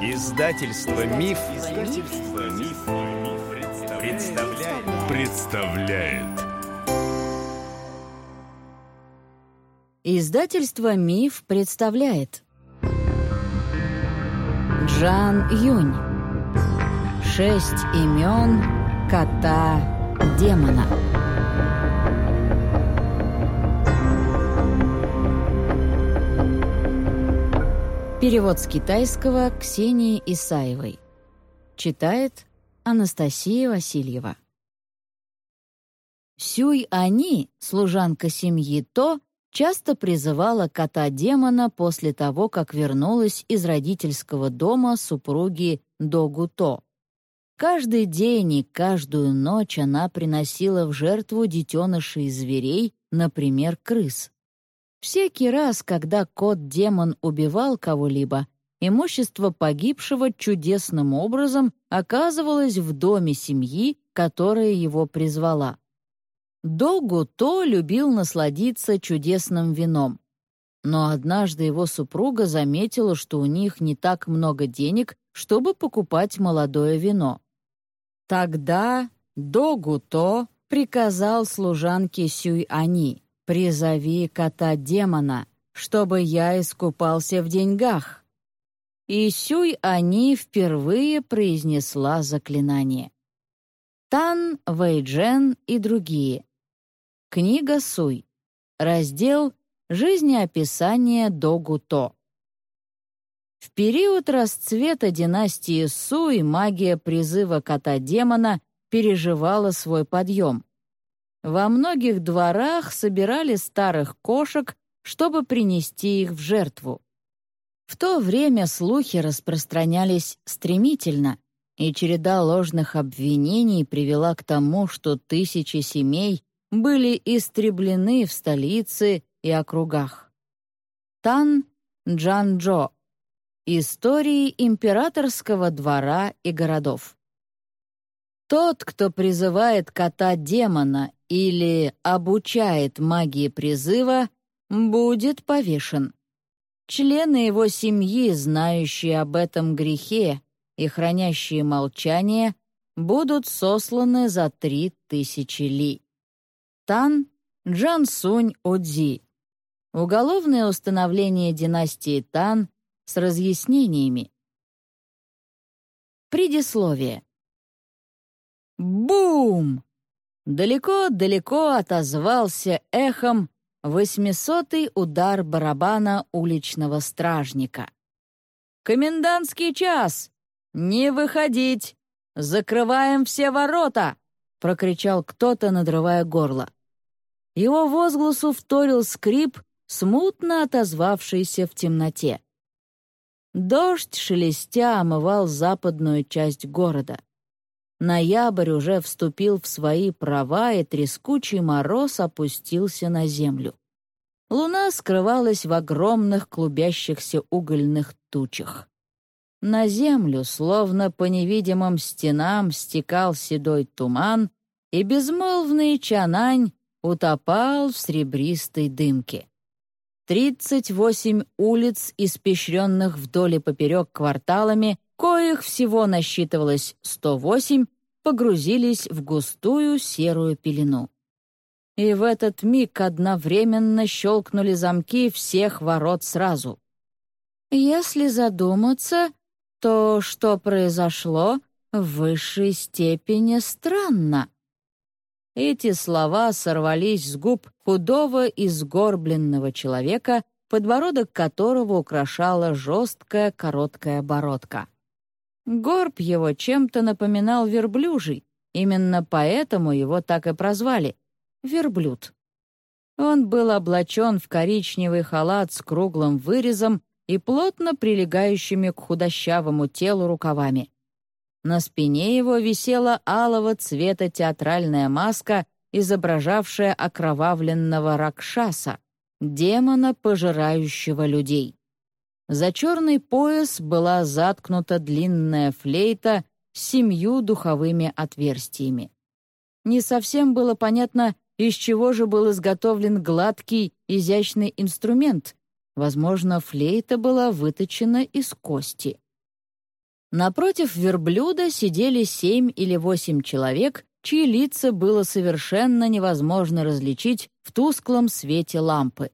Издательство Миф, Издательство Миф, представляет. представляет. Издательство Миф представляет. Джан Юнь. Шесть имен кота-демона. Перевод с китайского Ксении Исаевой. Читает Анастасия Васильева. Сюй Ани, служанка семьи То, часто призывала кота-демона после того, как вернулась из родительского дома супруги Догу То. Каждый день и каждую ночь она приносила в жертву детенышей зверей, например, крыс. Всякий раз, когда кот-демон убивал кого-либо, имущество погибшего чудесным образом оказывалось в доме семьи, которая его призвала. Догу то любил насладиться чудесным вином. Но однажды его супруга заметила, что у них не так много денег, чтобы покупать молодое вино. Тогда Догу то приказал служанке Сюй-Ани «Призови кота-демона, чтобы я искупался в деньгах». И Сюй-Ани впервые произнесла заклинание. Тан, Вэйджен и другие. Книга Суй. Раздел «Жизнеописание Догу-То». В период расцвета династии Суй магия призыва кота-демона переживала свой подъем. Во многих дворах собирали старых кошек, чтобы принести их в жертву. В то время слухи распространялись стремительно, и череда ложных обвинений привела к тому, что тысячи семей были истреблены в столице и округах. Тан Джанчжо. Истории императорского двора и городов. Тот, кто призывает кота-демона или обучает магии призыва, будет повешен. Члены его семьи, знающие об этом грехе и хранящие молчание, будут сосланы за три тысячи ли. Тан Джан Сунь Одзи. Уголовное установление династии Тан с разъяснениями. Предисловие. Бум! Далеко-далеко отозвался эхом восьмисотый удар барабана уличного стражника. «Комендантский час! Не выходить! Закрываем все ворота!» — прокричал кто-то, надрывая горло. Его возгласу вторил скрип, смутно отозвавшийся в темноте. Дождь шелестя омывал западную часть города. Ноябрь уже вступил в свои права, и трескучий мороз опустился на землю. Луна скрывалась в огромных клубящихся угольных тучах. На землю, словно по невидимым стенам, стекал седой туман, и безмолвный Чанань утопал в серебристой дымке. Тридцать восемь улиц, испещренных вдоль и поперек кварталами, коих всего насчитывалось 108, погрузились в густую серую пелену. И в этот миг одновременно щелкнули замки всех ворот сразу. Если задуматься, то что произошло в высшей степени странно. Эти слова сорвались с губ худого и сгорбленного человека, подбородок которого украшала жесткая короткая бородка. Горб его чем-то напоминал верблюжий, именно поэтому его так и прозвали — верблюд. Он был облачен в коричневый халат с круглым вырезом и плотно прилегающими к худощавому телу рукавами. На спине его висела алого цвета театральная маска, изображавшая окровавленного Ракшаса, демона, пожирающего людей. За черный пояс была заткнута длинная флейта с семью духовыми отверстиями. Не совсем было понятно, из чего же был изготовлен гладкий, изящный инструмент. Возможно, флейта была выточена из кости. Напротив верблюда сидели семь или восемь человек, чьи лица было совершенно невозможно различить в тусклом свете лампы.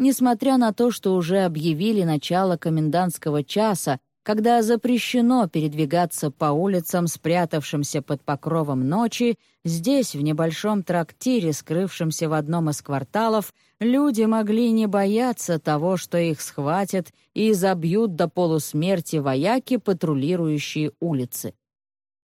Несмотря на то, что уже объявили начало комендантского часа, когда запрещено передвигаться по улицам, спрятавшимся под покровом ночи, здесь, в небольшом трактире, скрывшемся в одном из кварталов, люди могли не бояться того, что их схватят и забьют до полусмерти вояки, патрулирующие улицы.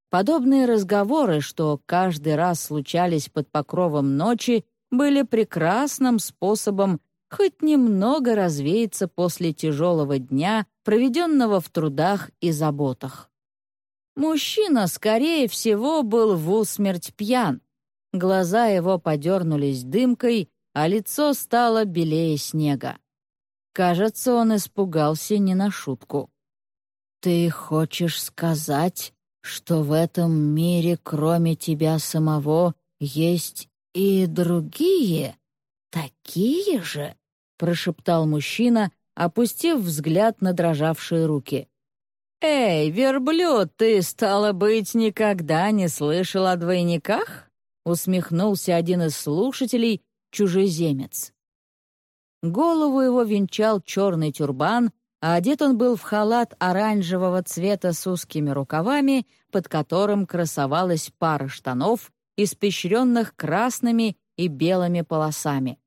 Подобные разговоры, что каждый раз случались под покровом ночи, были прекрасным способом хоть немного развеяться после тяжелого дня, проведенного в трудах и заботах. Мужчина, скорее всего, был в усмерть пьян. Глаза его подернулись дымкой, а лицо стало белее снега. Кажется, он испугался не на шутку. «Ты хочешь сказать, что в этом мире, кроме тебя самого, есть и другие, такие же?» — прошептал мужчина, опустив взгляд на дрожавшие руки. «Эй, верблюд, ты, стало быть, никогда не слышал о двойниках?» — усмехнулся один из слушателей, чужеземец. Голову его венчал черный тюрбан, а одет он был в халат оранжевого цвета с узкими рукавами, под которым красовалась пара штанов, испещренных красными и белыми полосами.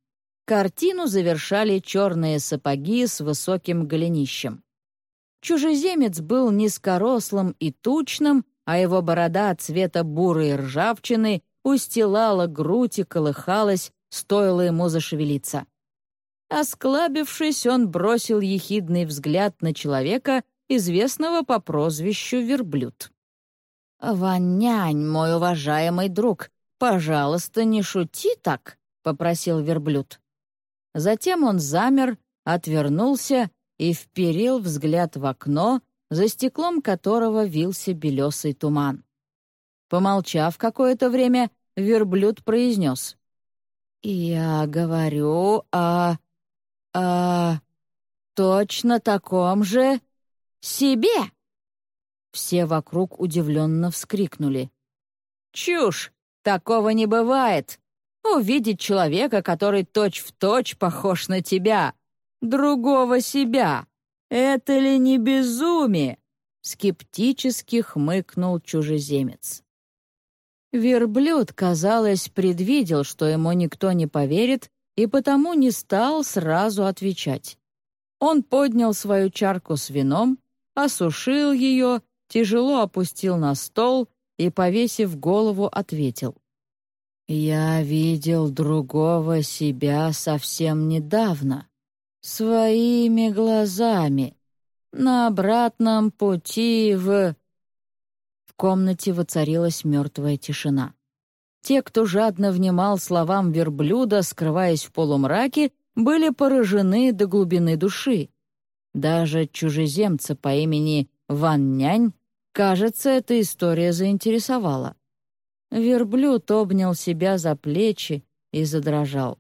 Картину завершали черные сапоги с высоким голенищем. Чужеземец был низкорослым и тучным, а его борода цвета бурой ржавчины устилала грудь и колыхалась, стоило ему зашевелиться. Осклабившись, он бросил ехидный взгляд на человека, известного по прозвищу Верблюд. «Ванянь, мой уважаемый друг, пожалуйста, не шути так», — попросил Верблюд. Затем он замер, отвернулся и вперил взгляд в окно, за стеклом которого вился белесый туман. Помолчав какое-то время, верблюд произнес. «Я говорю о... о... точно таком же... себе!» Все вокруг удивленно вскрикнули. «Чушь! Такого не бывает! Увидеть человека, который точь-в-точь точь похож на тебя, другого себя. Это ли не безумие?» — скептически хмыкнул чужеземец. Верблюд, казалось, предвидел, что ему никто не поверит, и потому не стал сразу отвечать. Он поднял свою чарку с вином, осушил ее, тяжело опустил на стол и, повесив голову, ответил. Я видел другого себя совсем недавно, своими глазами, на обратном пути в... В комнате воцарилась мертвая тишина. Те, кто жадно внимал словам верблюда, скрываясь в полумраке, были поражены до глубины души. Даже чужеземца по имени Ван Нянь, кажется, эта история заинтересовала. Верблюд обнял себя за плечи и задрожал.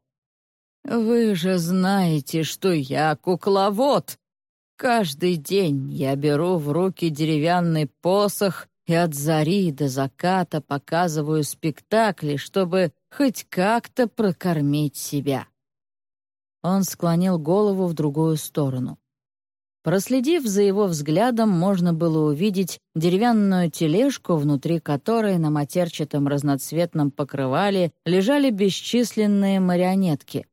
«Вы же знаете, что я кукловод. Каждый день я беру в руки деревянный посох и от зари до заката показываю спектакли, чтобы хоть как-то прокормить себя». Он склонил голову в другую сторону. Проследив за его взглядом, можно было увидеть деревянную тележку, внутри которой на матерчатом разноцветном покрывале лежали бесчисленные марионетки.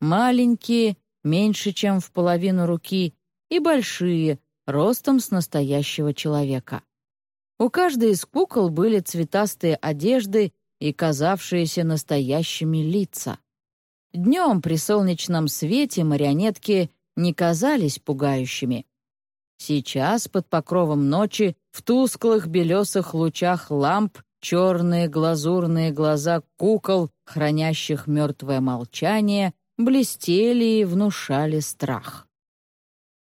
Маленькие, меньше, чем в половину руки, и большие, ростом с настоящего человека. У каждой из кукол были цветастые одежды и казавшиеся настоящими лица. Днем при солнечном свете марионетки не казались пугающими. Сейчас, под покровом ночи, в тусклых белесых лучах ламп, черные глазурные глаза кукол, хранящих мертвое молчание, блестели и внушали страх.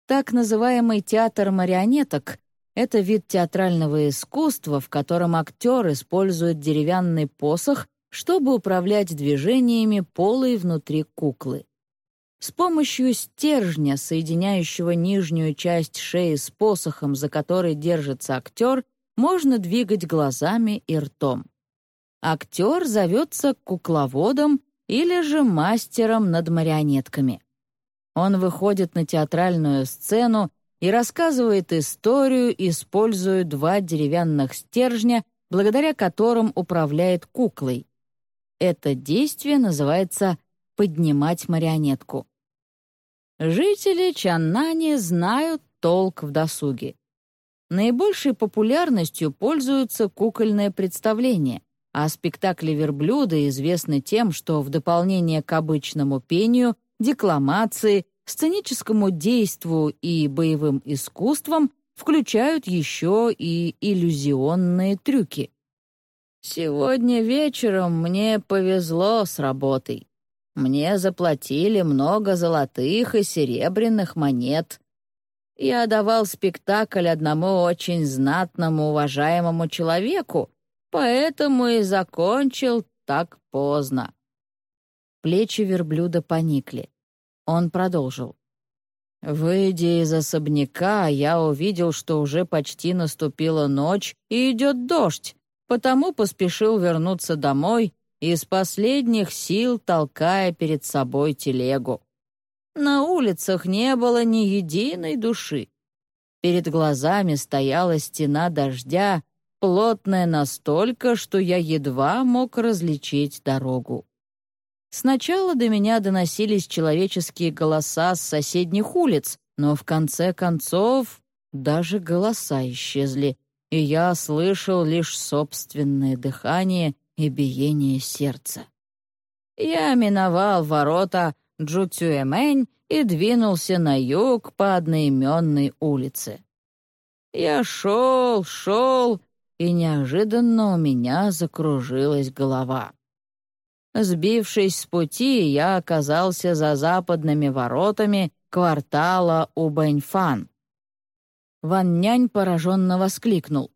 Так называемый театр марионеток — это вид театрального искусства, в котором актер использует деревянный посох, чтобы управлять движениями полой внутри куклы. С помощью стержня, соединяющего нижнюю часть шеи с посохом, за который держится актер, можно двигать глазами и ртом. Актер зовется кукловодом или же мастером над марионетками. Он выходит на театральную сцену и рассказывает историю, используя два деревянных стержня, благодаря которым управляет куклой. Это действие называется «поднимать марионетку». Жители Чаннани знают толк в досуге. Наибольшей популярностью пользуются кукольные представления, а спектакли верблюда известны тем, что в дополнение к обычному пению, декламации, сценическому действу и боевым искусствам включают еще и иллюзионные трюки. Сегодня вечером мне повезло с работой. Мне заплатили много золотых и серебряных монет, я давал спектакль одному очень знатному, уважаемому человеку, поэтому и закончил так поздно». Плечи верблюда поникли. Он продолжил. «Выйдя из особняка, я увидел, что уже почти наступила ночь и идет дождь, потому поспешил вернуться домой, из последних сил толкая перед собой телегу. На улицах не было ни единой души. Перед глазами стояла стена дождя, плотная настолько, что я едва мог различить дорогу. Сначала до меня доносились человеческие голоса с соседних улиц, но в конце концов даже голоса исчезли, и я слышал лишь собственное дыхание и биение сердца. Я миновал ворота Джуцюэмэнь и двинулся на юг по одноименной улице. Я шел, шел, и неожиданно у меня закружилась голова. Сбившись с пути, я оказался за западными воротами квартала Убэньфан. Ван Нянь пораженно воскликнул.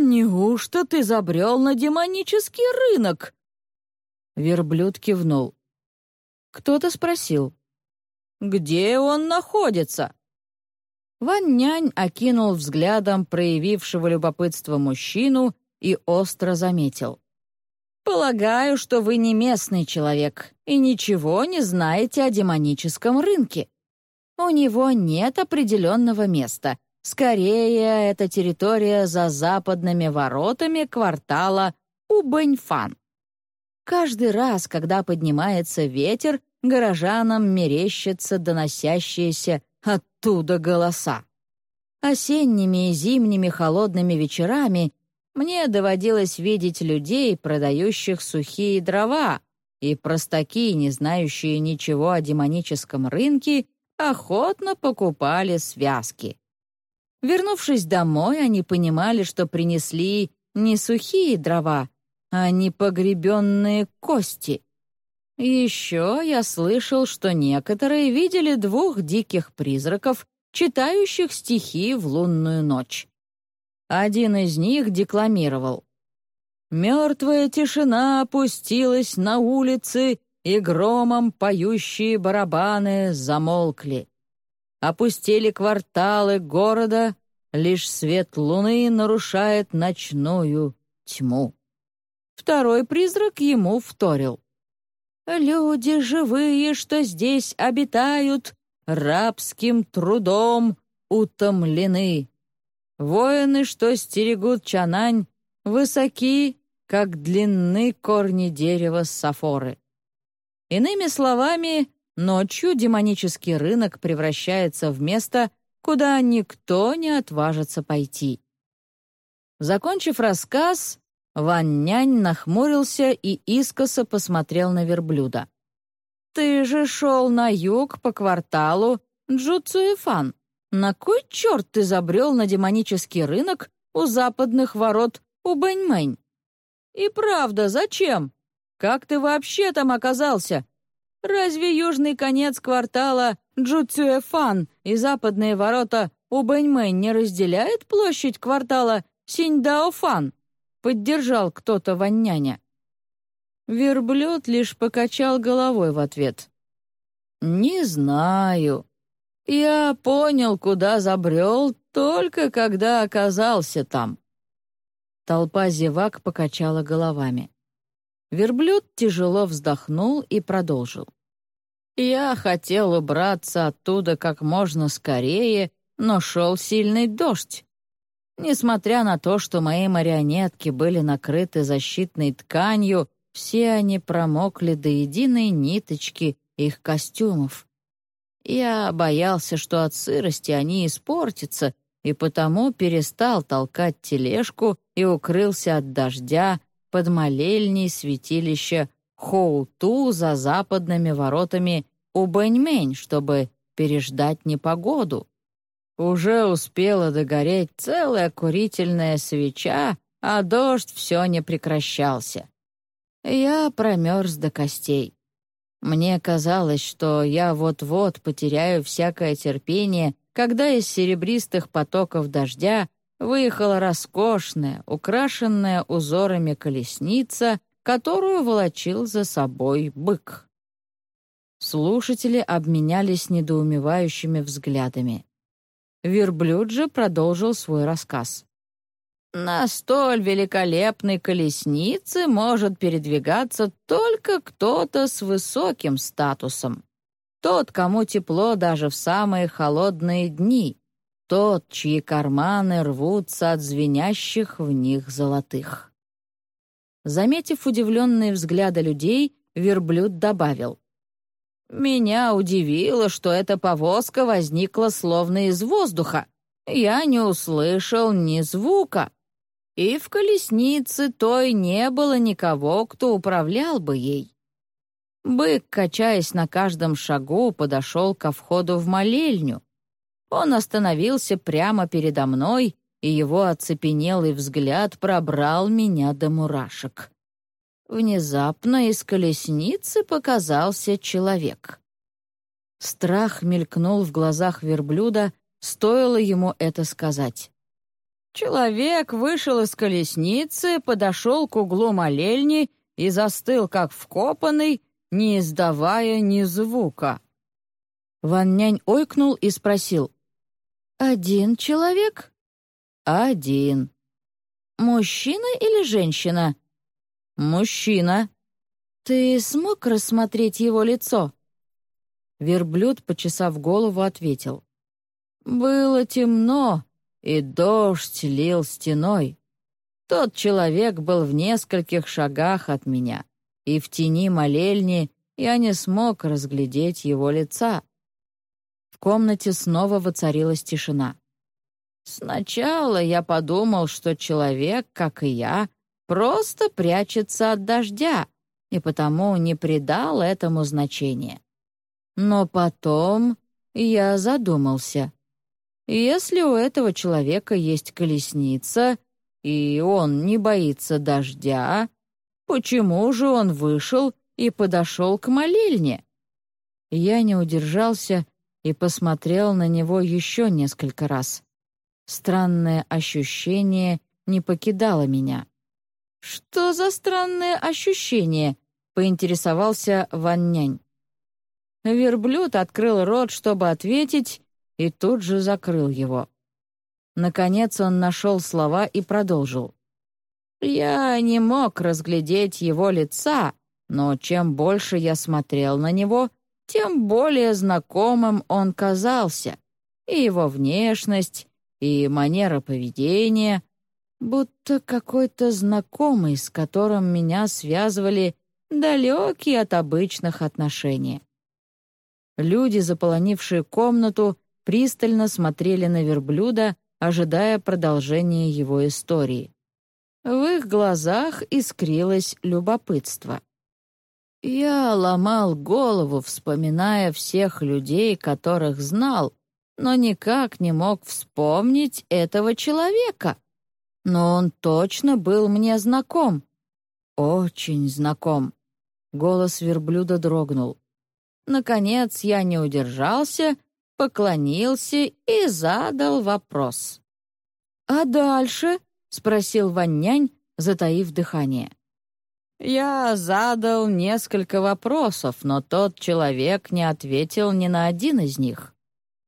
«Неужто ты забрел на демонический рынок?» Верблюд кивнул. Кто-то спросил. «Где он находится?» Ван Нянь окинул взглядом проявившего любопытство мужчину и остро заметил. «Полагаю, что вы не местный человек и ничего не знаете о демоническом рынке. У него нет определенного места. Скорее, это территория за западными воротами квартала Убэньфан. Каждый раз, когда поднимается ветер, горожанам мерещатся доносящиеся оттуда голоса. Осенними и зимними холодными вечерами мне доводилось видеть людей, продающих сухие дрова, и простаки, не знающие ничего о демоническом рынке, охотно покупали связки. Вернувшись домой, они понимали, что принесли не сухие дрова, а непогребенные кости. Еще я слышал, что некоторые видели двух диких призраков, читающих стихи в лунную ночь. Один из них декламировал. «Мертвая тишина опустилась на улицы, и громом поющие барабаны замолкли. Опустили кварталы города, лишь свет луны нарушает ночную тьму». Второй призрак ему вторил. «Люди живые, что здесь обитают, рабским трудом утомлены. Воины, что стерегут Чанань, высоки, как длинны корни дерева сафоры». Иными словами, ночью демонический рынок превращается в место, куда никто не отважится пойти. Закончив рассказ, Ван Нянь нахмурился и искоса посмотрел на верблюда. «Ты же шел на юг по кварталу Джуцуэфан. На кой черт ты забрел на демонический рынок у западных ворот у Бэньмэнь? И правда, зачем? Как ты вообще там оказался? Разве южный конец квартала Джуцюэфан и западные ворота у Бэньмэнь не разделяет площадь квартала Синьдаофан?» Поддержал кто-то Ванняня. Верблюд лишь покачал головой в ответ. «Не знаю. Я понял, куда забрел, только когда оказался там». Толпа зевак покачала головами. Верблюд тяжело вздохнул и продолжил. «Я хотел убраться оттуда как можно скорее, но шел сильный дождь. Несмотря на то, что мои марионетки были накрыты защитной тканью, все они промокли до единой ниточки их костюмов. Я боялся, что от сырости они испортятся, и потому перестал толкать тележку и укрылся от дождя под молельней святилища Хоуту за западными воротами Убэньмень, чтобы переждать непогоду. Уже успела догореть целая курительная свеча, а дождь все не прекращался. Я промерз до костей. Мне казалось, что я вот-вот потеряю всякое терпение, когда из серебристых потоков дождя выехала роскошная, украшенная узорами колесница, которую волочил за собой бык. Слушатели обменялись недоумевающими взглядами. Верблюд же продолжил свой рассказ. «На столь великолепной колеснице может передвигаться только кто-то с высоким статусом. Тот, кому тепло даже в самые холодные дни. Тот, чьи карманы рвутся от звенящих в них золотых». Заметив удивленные взгляды людей, верблюд добавил. Меня удивило, что эта повозка возникла словно из воздуха. Я не услышал ни звука. И в колеснице той не было никого, кто управлял бы ей. Бык, качаясь на каждом шагу, подошел ко входу в молельню. Он остановился прямо передо мной, и его оцепенелый взгляд пробрал меня до мурашек. Внезапно из колесницы показался человек. Страх мелькнул в глазах верблюда, стоило ему это сказать. Человек вышел из колесницы, подошел к углу молельни и застыл, как вкопанный, не издавая ни звука. Ван Нянь ойкнул и спросил. «Один человек?» «Один». «Мужчина или женщина?» «Мужчина». «Ты смог рассмотреть его лицо?» Верблюд, почесав голову, ответил. «Было темно, и дождь лил стеной. Тот человек был в нескольких шагах от меня, и в тени молельни я не смог разглядеть его лица». В комнате снова воцарилась тишина. Сначала я подумал, что человек, как и я, просто прячется от дождя, и потому не придал этому значения. Но потом я задумался. Если у этого человека есть колесница, и он не боится дождя, почему же он вышел и подошел к молельне? Я не удержался и посмотрел на него еще несколько раз. Странное ощущение не покидало меня. «Что за странное ощущение?» — поинтересовался Ван Нянь. Верблюд открыл рот, чтобы ответить, и тут же закрыл его. Наконец он нашел слова и продолжил. «Я не мог разглядеть его лица, но чем больше я смотрел на него, тем более знакомым он казался. И его внешность, и манера поведения, будто какой-то знакомый, с которым меня связывали далекие от обычных отношений. Люди, заполонившие комнату, пристально смотрели на верблюда, ожидая продолжения его истории. В их глазах искрилось любопытство. Я ломал голову, вспоминая всех людей, которых знал, но никак не мог вспомнить этого человека но он точно был мне знаком. Очень знаком. Голос верблюда дрогнул. Наконец я не удержался, поклонился и задал вопрос. «А дальше?» — спросил Ваннянь, затаив дыхание. Я задал несколько вопросов, но тот человек не ответил ни на один из них.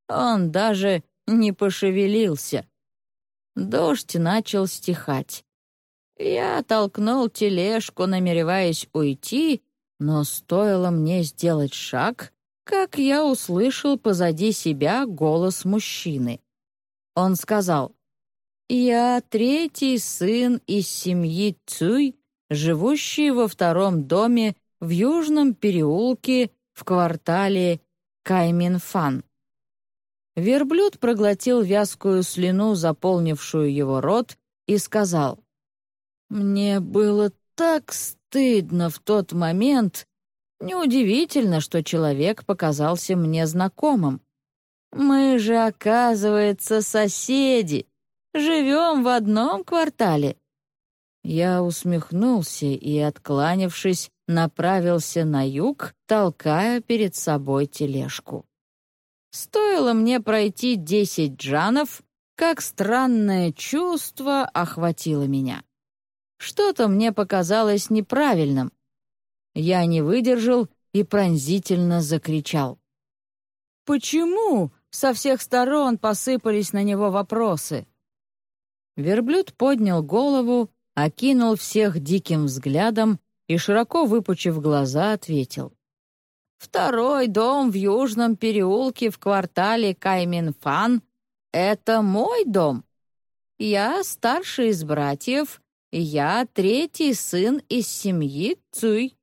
Он даже не пошевелился. Дождь начал стихать. Я толкнул тележку, намереваясь уйти, но стоило мне сделать шаг, как я услышал позади себя голос мужчины. Он сказал, «Я третий сын из семьи Цуй, живущий во втором доме в Южном переулке в квартале Кайминфан». Верблюд проглотил вязкую слюну, заполнившую его рот, и сказал, «Мне было так стыдно в тот момент. Неудивительно, что человек показался мне знакомым. Мы же, оказывается, соседи, живем в одном квартале». Я усмехнулся и, откланившись, направился на юг, толкая перед собой тележку. Стоило мне пройти десять джанов, как странное чувство охватило меня. Что-то мне показалось неправильным. Я не выдержал и пронзительно закричал. «Почему?» — со всех сторон посыпались на него вопросы. Верблюд поднял голову, окинул всех диким взглядом и, широко выпучив глаза, ответил. Второй дом в Южном переулке в квартале Кайминфан — это мой дом. Я старший из братьев, я третий сын из семьи Цуй».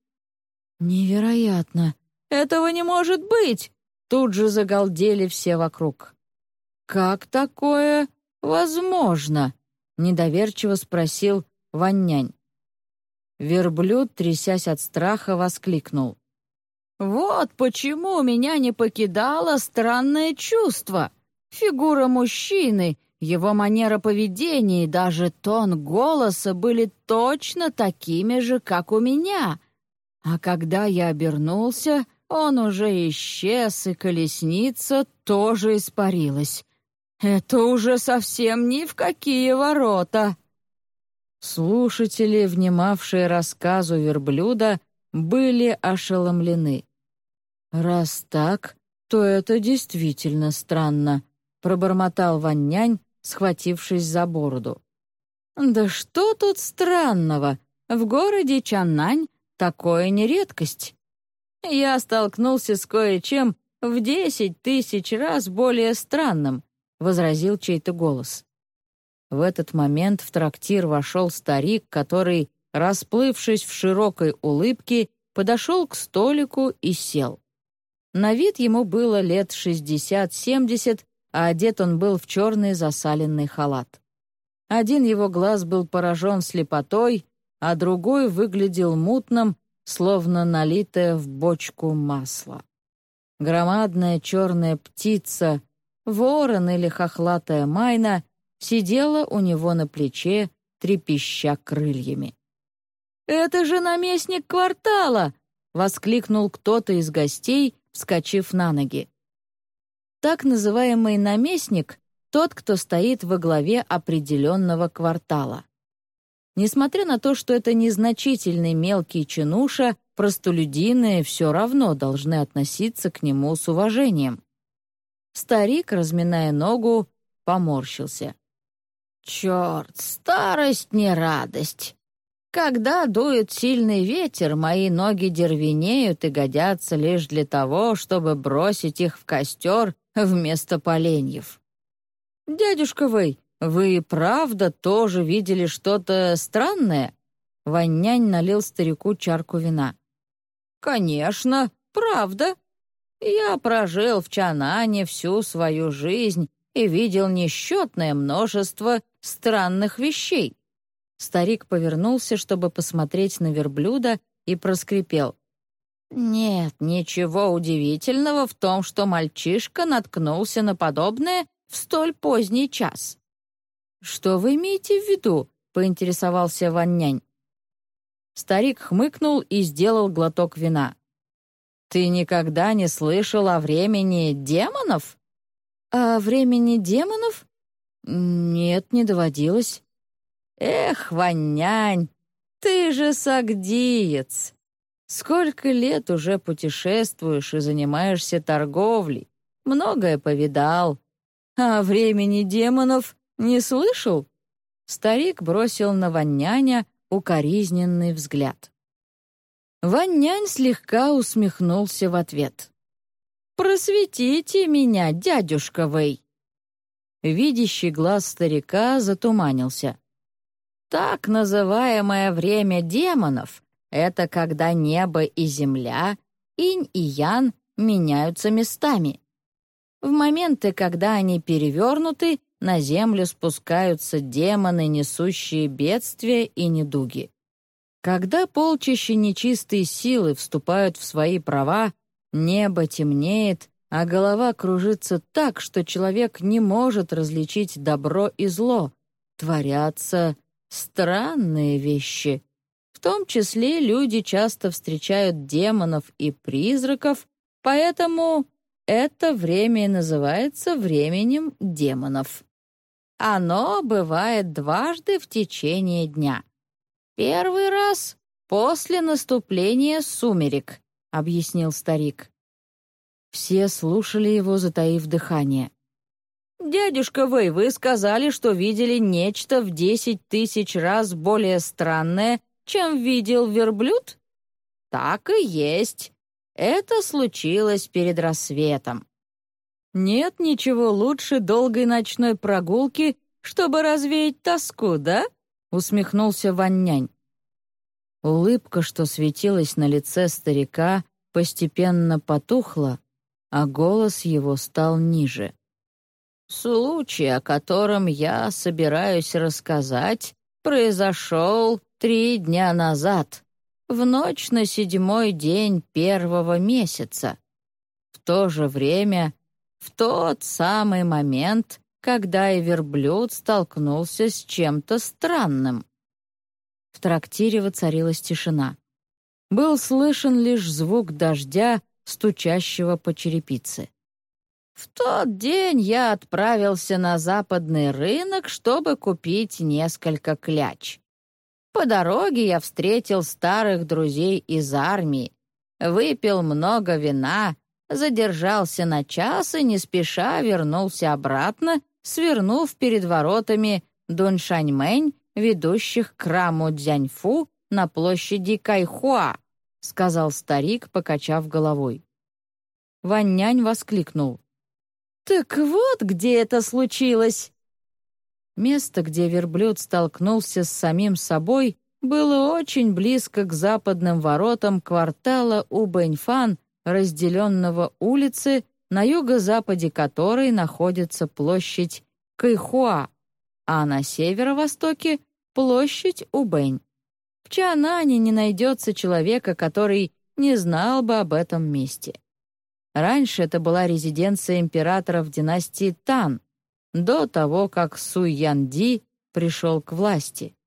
«Невероятно! Этого не может быть!» Тут же загалдели все вокруг. «Как такое возможно?» — недоверчиво спросил Ваннянь. Верблюд, трясясь от страха, воскликнул. Вот почему меня не покидало странное чувство. Фигура мужчины, его манера поведения и даже тон голоса были точно такими же, как у меня. А когда я обернулся, он уже исчез, и колесница тоже испарилась. Это уже совсем ни в какие ворота. Слушатели, внимавшие рассказу верблюда, были ошеломлены. «Раз так, то это действительно странно», — пробормотал Ваннянь, схватившись за бороду. «Да что тут странного? В городе Чаннань такое не редкость. Я столкнулся с кое-чем в десять тысяч раз более странным», — возразил чей-то голос. В этот момент в трактир вошел старик, который, расплывшись в широкой улыбке, подошел к столику и сел. На вид ему было лет шестьдесят-семьдесят, а одет он был в черный засаленный халат. Один его глаз был поражен слепотой, а другой выглядел мутным, словно налитое в бочку масло. Громадная черная птица, ворон или хохлатая майна, сидела у него на плече, трепеща крыльями. «Это же наместник квартала!» — воскликнул кто-то из гостей, вскочив на ноги. Так называемый наместник — тот, кто стоит во главе определенного квартала. Несмотря на то, что это незначительный мелкий чинуша, простолюдины все равно должны относиться к нему с уважением. Старик, разминая ногу, поморщился. «Черт, старость не радость. Когда дует сильный ветер, мои ноги дервенеют и годятся лишь для того, чтобы бросить их в костер вместо поленьев. «Дядюшка Вэй, вы правда тоже видели что-то странное?» Ваннянь налил старику чарку вина. «Конечно, правда. Я прожил в Чанане всю свою жизнь и видел несчетное множество странных вещей. Старик повернулся, чтобы посмотреть на верблюда, и проскрипел. «Нет ничего удивительного в том, что мальчишка наткнулся на подобное в столь поздний час». «Что вы имеете в виду?» — поинтересовался Ваннянь. Старик хмыкнул и сделал глоток вина. «Ты никогда не слышал о времени демонов?» «О времени демонов?» «Нет, не доводилось». «Эх, вонянь! Ты же сагдиец! Сколько лет уже путешествуешь и занимаешься торговлей, многое повидал. А времени демонов не слышал?» Старик бросил на Ванняня укоризненный взгляд. Ваннянь слегка усмехнулся в ответ. «Просветите меня, дядюшка Вэй!» Видящий глаз старика затуманился. «Так называемое время демонов — это когда небо и земля, инь и ян меняются местами. В моменты, когда они перевернуты, на землю спускаются демоны, несущие бедствия и недуги. Когда полчища нечистой силы вступают в свои права, небо темнеет, а голова кружится так, что человек не может различить добро и зло. Творятся странные вещи. В том числе люди часто встречают демонов и призраков, поэтому это время называется временем демонов. Оно бывает дважды в течение дня. Первый раз после наступления сумерек, объяснил старик. Все слушали его, затаив дыхание. «Дядюшка Вэй, вы сказали, что видели нечто в десять тысяч раз более странное, чем видел верблюд?» «Так и есть. Это случилось перед рассветом. Нет ничего лучше долгой ночной прогулки, чтобы развеять тоску, да?» — усмехнулся Ваннянь. Улыбка, что светилась на лице старика, постепенно потухла, а голос его стал ниже. «Случай, о котором я собираюсь рассказать, произошел три дня назад, в ночь на седьмой день первого месяца. В то же время в тот самый момент, когда и верблюд столкнулся с чем-то странным. В трактире воцарилась тишина. Был слышен лишь звук дождя, стучащего по черепице. В тот день я отправился на западный рынок, чтобы купить несколько кляч. По дороге я встретил старых друзей из армии, выпил много вина задержался на час и не спеша вернулся обратно, свернув перед воротами Дуншаньмэнь, ведущих к храму Дзяньфу на площади Кайхуа, сказал старик, покачав головой. Ваннянь воскликнул. «Так вот, где это случилось!» Место, где верблюд столкнулся с самим собой, было очень близко к западным воротам квартала Убэньфан разделенного улицы, на юго-западе которой находится площадь Кайхуа, а на северо-востоке — площадь Убэнь. В Чанане не найдется человека, который не знал бы об этом месте. Раньше это была резиденция императоров династии Тан, до того, как Суй Янди пришел к власти.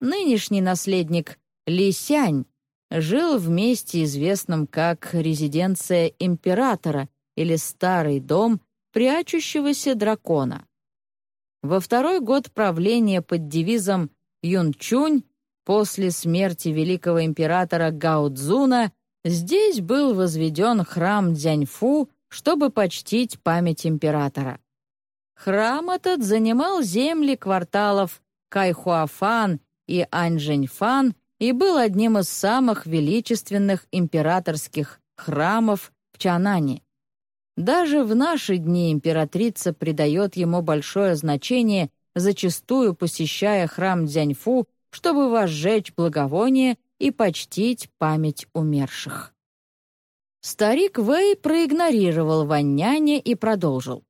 Нынешний наследник Ли Сянь жил в месте, известном как резиденция императора или старый дом прячущегося дракона. Во второй год правления под девизом «Юнчунь» после смерти великого императора Гао-Цзуна здесь был возведен храм Дзяньфу, чтобы почтить память императора. Храм этот занимал земли кварталов Кайхуафан и Аньжэньфан и был одним из самых величественных императорских храмов в Чанане. Даже в наши дни императрица придает ему большое значение, зачастую посещая храм Дзяньфу, чтобы возжечь благовоние и почтить память умерших. Старик Вэй проигнорировал Ванняня и продолжил.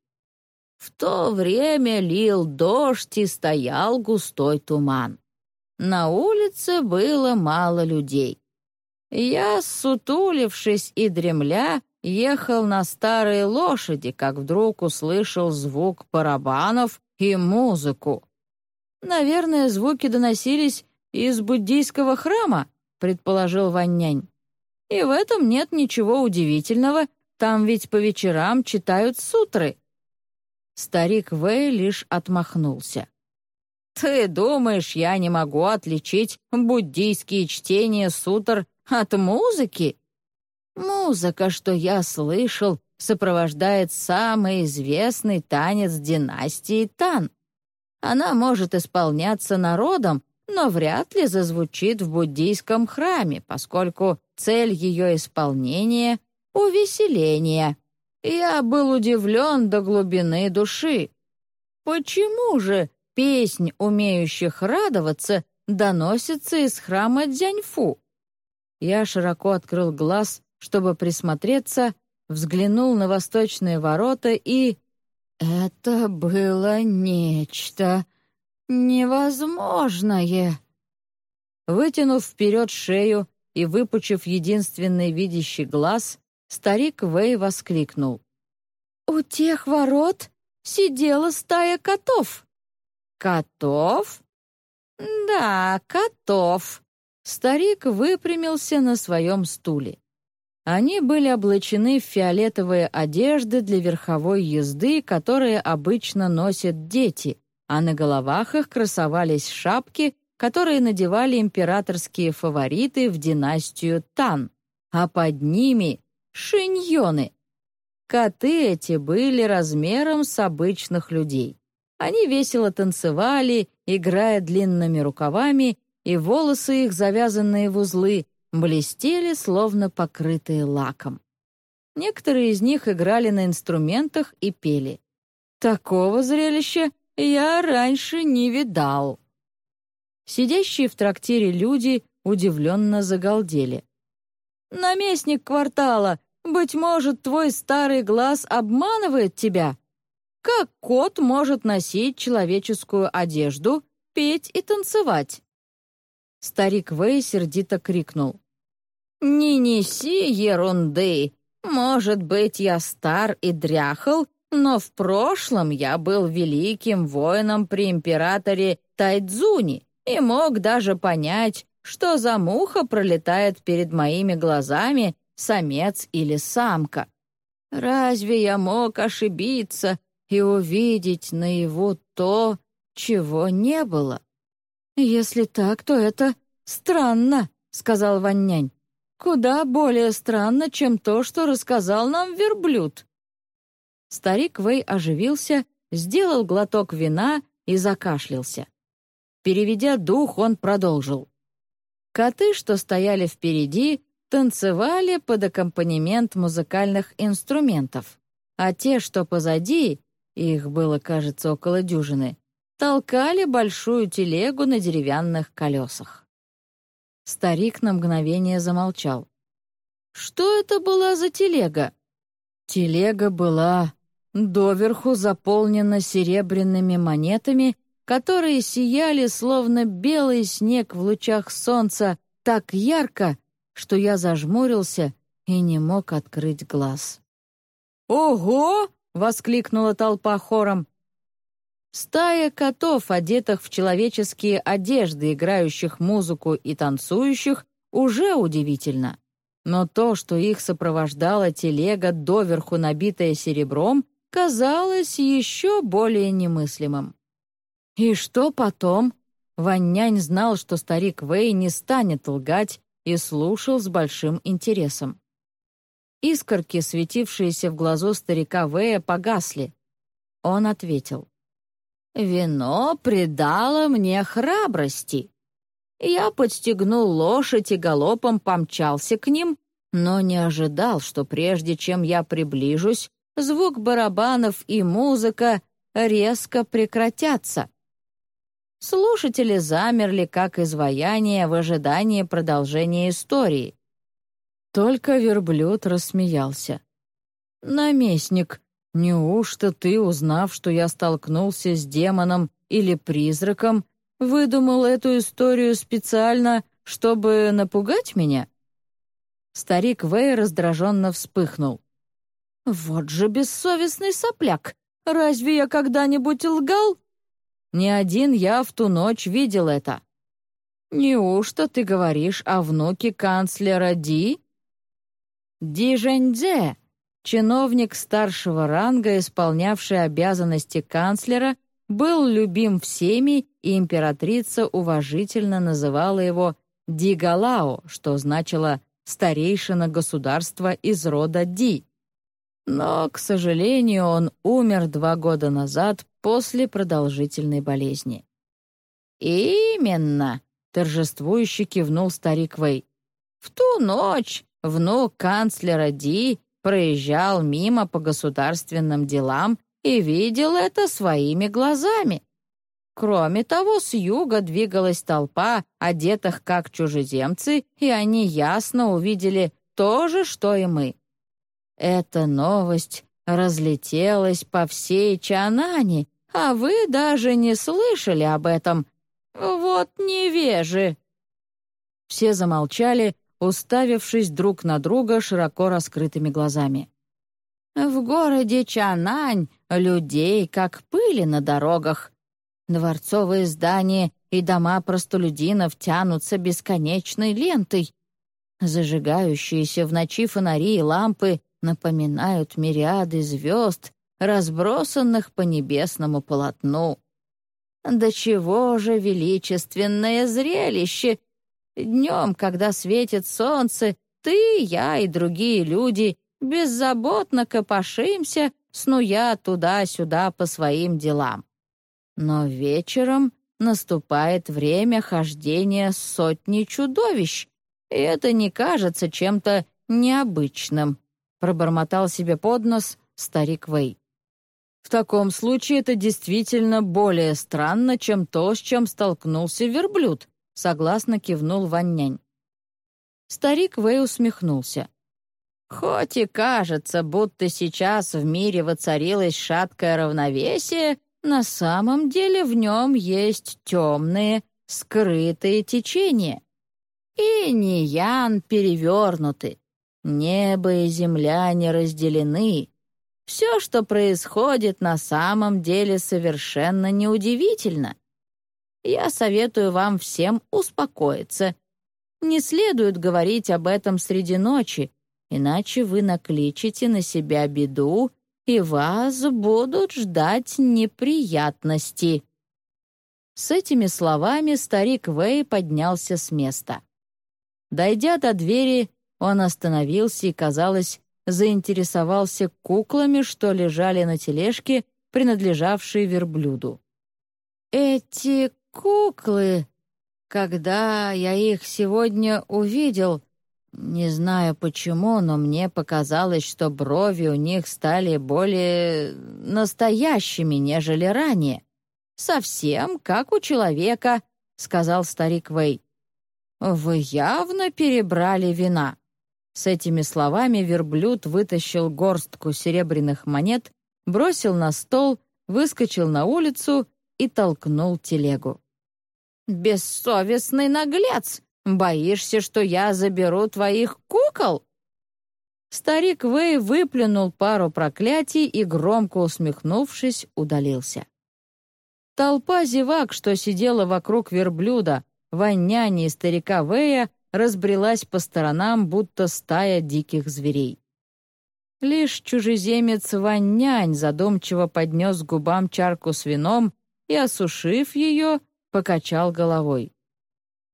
В то время лил дождь и стоял густой туман. На улице было мало людей. Я, сутулившись и дремля, ехал на старой лошади, как вдруг услышал звук барабанов и музыку. «Наверное, звуки доносились из буддийского храма», — предположил Ваннянь. «И в этом нет ничего удивительного, там ведь по вечерам читают сутры». Старик Вэй лишь отмахнулся. Ты думаешь, я не могу отличить буддийские чтения сутр от музыки? Музыка, что я слышал, сопровождает самый известный танец династии Тан. Она может исполняться народом, но вряд ли зазвучит в буддийском храме, поскольку цель ее исполнения — увеселение. Я был удивлен до глубины души. Почему же песнь умеющих радоваться доносится из храма Дзяньфу? Я широко открыл глаз, чтобы присмотреться, взглянул на восточные ворота и... Это было нечто невозможное. Вытянув вперед шею и выпучив единственный видящий глаз, старик Вэй воскликнул. «У тех ворот сидела стая котов». «Котов?» «Да, котов». Старик выпрямился на своем стуле. Они были облачены в фиолетовые одежды для верховой езды, которые обычно носят дети, а на головах их красовались шапки, которые надевали императорские фавориты в династию Тан, а под ними — шиньоны. Коты эти были размером с обычных людей. Они весело танцевали, играя длинными рукавами, и волосы их, завязанные в узлы, блестели, словно покрытые лаком. Некоторые из них играли на инструментах и пели. Такого зрелища я раньше не видал. Сидящие в трактире люди удивленно загалдели. «Наместник квартала, быть может, твой старый глаз обманывает тебя? Как кот может носить человеческую одежду, петь и танцевать?» Старик Вэй сердито крикнул. «Не неси ерунды. Может быть, я стар и дряхал, но в прошлом я был великим воином при императоре Тайдзуни и мог даже понять, что за муха пролетает перед моими глазами, самец или самка. Разве я мог ошибиться и увидеть наяву то, чего не было? «Если так, то это странно», — сказал Ваннянь. «Куда более странно, чем то, что рассказал нам верблюд». Старик Вэй оживился, сделал глоток вина и закашлялся. Переведя дух, он продолжил. Коты, что стояли впереди, танцевали под аккомпанемент музыкальных инструментов, а те, что позади, их было, кажется, около дюжины, толкали большую телегу на деревянных колесах. Старик на мгновение замолчал. «Что это была за телега?» Телега была доверху заполнена серебряными монетами, которые сияли, словно белый снег в лучах солнца, так ярко, что я зажмурился и не мог открыть глаз. «Ого!» — воскликнула толпа хором. Стая котов, одетых в человеческие одежды, играющих музыку и танцующих, уже удивительно. Но то, что их сопровождала телега, доверху набитая серебром, казалось еще более немыслимым. И что потом? Ваннянь знал, что старик Вэй не станет лгать, и слушал с большим интересом. Искорки, светившиеся в глазу старика Вэя, погасли. Он ответил. Вино придало мне храбрости. Я подстегнул лошадь и галопом помчался к ним, но не ожидал, что прежде чем я приближусь, звук барабанов и музыка резко прекратятся. Слушатели замерли, как изваяние, в ожидании продолжения истории. Только верблюд рассмеялся. «Наместник, Неужто ты, узнав, что я столкнулся с демоном или призраком, выдумал эту историю специально, чтобы напугать меня?» Старик Вэй раздраженно вспыхнул. «Вот же бессовестный сопляк! Разве я когда-нибудь лгал?» «Не один я в ту ночь видел это». «Неужто ты говоришь о внуке канцлера Ди?» «Ди Жэньцзе, чиновник старшего ранга, исполнявший обязанности канцлера, был любим всеми и императрица уважительно называла его Дигалао, что значило «старейшина государства из рода Ди». Но, к сожалению, он умер два года назад после продолжительной болезни. «Именно!» — торжествующе кивнул старик Вэй. «В ту ночь внук канцлера Ди проезжал мимо по государственным делам и видел это своими глазами. Кроме того, с юга двигалась толпа, одетых как чужеземцы, и они ясно увидели то же, что и мы. Эта новость разлетелась по всей Чанане, а вы даже не слышали об этом. Вот невежи!» Все замолчали, уставившись друг на друга широко раскрытыми глазами. «В городе Чанань людей как пыли на дорогах. Дворцовые здания и дома простолюдинов тянутся бесконечной лентой. Зажигающиеся в ночи фонари и лампы напоминают мириады звезд, разбросанных по небесному полотну. До чего же величественное зрелище! Днем, когда светит солнце, ты, я и другие люди беззаботно копошимся, снуя туда-сюда по своим делам. Но вечером наступает время хождения сотни чудовищ, и это не кажется чем-то необычным пробормотал себе под нос старик Вэй. В таком случае это действительно более странно, чем то, с чем столкнулся верблюд, согласно кивнул Ваннянь. Старик Вэй усмехнулся. Хоть и кажется, будто сейчас в мире воцарилось шаткое равновесие, на самом деле в нем есть темные, скрытые течения. И Ниян перевернуты, Небо и земля не разделены. Все, что происходит, на самом деле совершенно неудивительно. Я советую вам всем успокоиться. Не следует говорить об этом среди ночи, иначе вы накличете на себя беду, и вас будут ждать неприятности». С этими словами старик Вэй поднялся с места. Дойдя до двери, он остановился и, казалось, заинтересовался куклами, что лежали на тележке, принадлежавшей верблюду. «Эти куклы, когда я их сегодня увидел, не знаю почему, но мне показалось, что брови у них стали более настоящими, нежели ранее. Совсем как у человека», — сказал старик Вэй. «Вы явно перебрали вина». С этими словами верблюд вытащил горстку серебряных монет, бросил на стол, выскочил на улицу и толкнул телегу. «Бессовестный наглец! Боишься, что я заберу твоих кукол?» Старик Вэй выплюнул пару проклятий и, громко усмехнувшись, удалился. Толпа зевак, что сидела вокруг верблюда, воняни и старика Вэя, разбрелась по сторонам, будто стая диких зверей. Лишь чужеземец Ваннянь задумчиво поднес к губам чарку с вином и, осушив ее, покачал головой.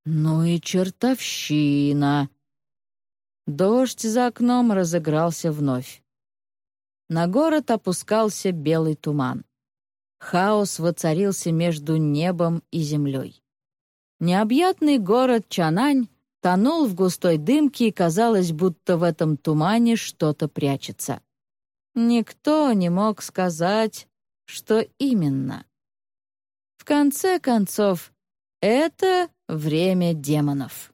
«Ну и чертовщина!» Дождь за окном разыгрался вновь. На город опускался белый туман. Хаос воцарился между небом и землей. Необъятный город Чанань тонул в густой дымке, и казалось, будто в этом тумане что-то прячется. Никто не мог сказать, что именно. В конце концов, это время демонов.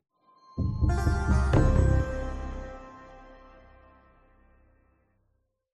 Thank you.